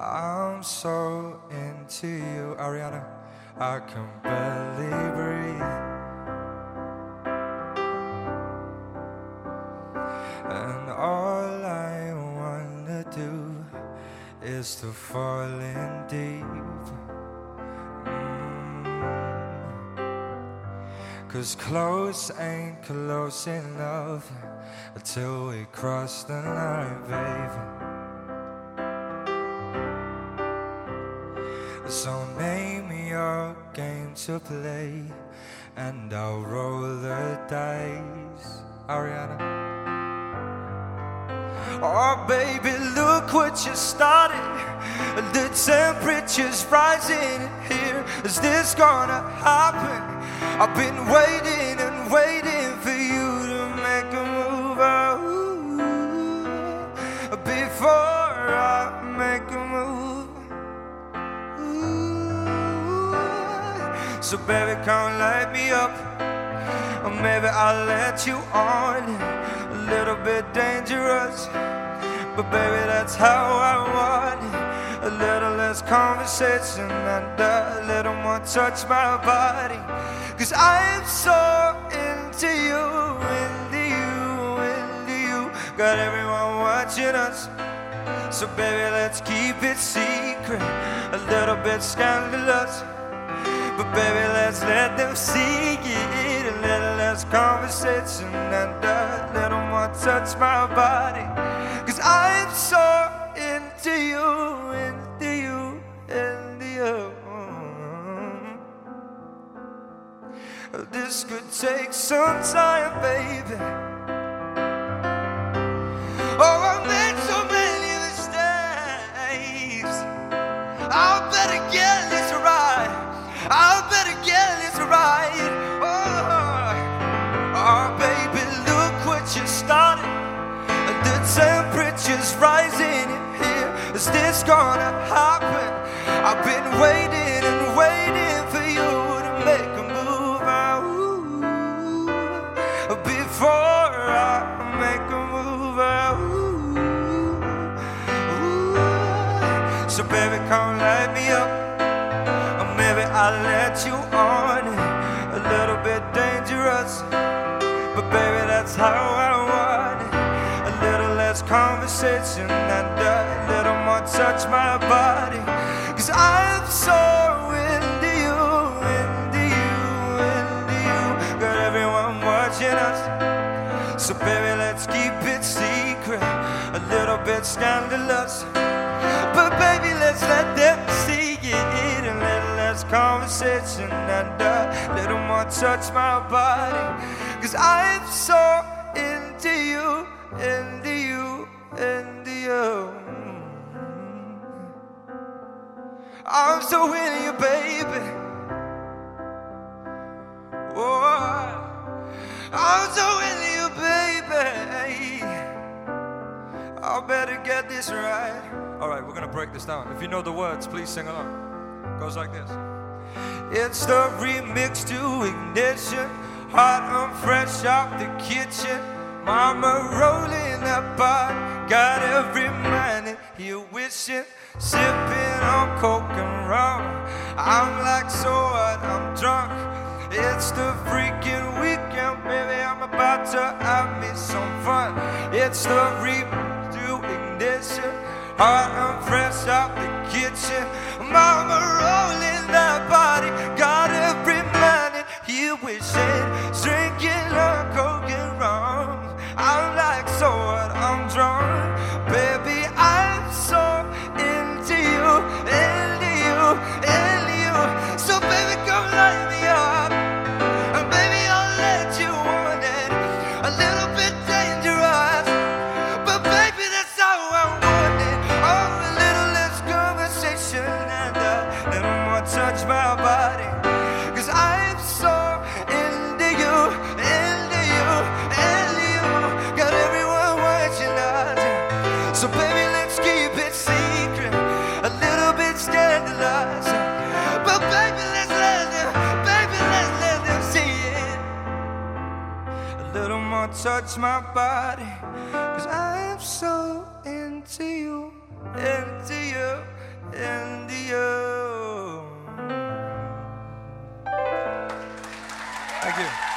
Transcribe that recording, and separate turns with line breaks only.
I'm so into you, Ariana. I can barely breathe. And all I wanna do is to fall in deep. Mm. Cause close ain't close enough until we cross the line, baby. So name me your game to play, and I'll roll the dice. Ariana. Oh, baby, look what you started. The temperature's rising here. Is this gonna happen? I've been waiting waiting So, baby, come light me up. Or maybe I'll let you on. A little bit dangerous. But baby, that's how I want it. A little less conversation and a little more touch my body. Cause I'm so into you, into you, into you. Got everyone watching us. So baby, let's keep it secret. A little bit scandalous. But baby, let's let them see it. A little less conversation and a little more touch my body. Cause I'm so into you, into you, into you. This could take some time, baby. I've been waiting and waiting for you to make a move. Ooh, before I make a move. Ooh. So baby, come light me up. Or maybe I'll let you on. A little bit dangerous. But baby, that's how I want it. A little less conversation and a little more touch my body. Bit scandalous. But baby, let's let them see it. A little less conversation and a little more touch my body. Cause I'm so into you, into you, into you. I'm so into you, baby. Oh, I'm so into you, Better get this right. All right, we're gonna break this down. If you know the words, please sing along. It Goes like this. It's the remix to ignition, hot and fresh out the kitchen. Mama rolling that pot, got every man in here wishing, sipping on coke and rum. I'm like, so what? I'm drunk. It's the freaking weekend, baby. I'm about to have me some fun. It's the remix to ignition, hot and fresh out the kitchen. Mama touch my body. Cause I am so into you, into you, into you. Thank you.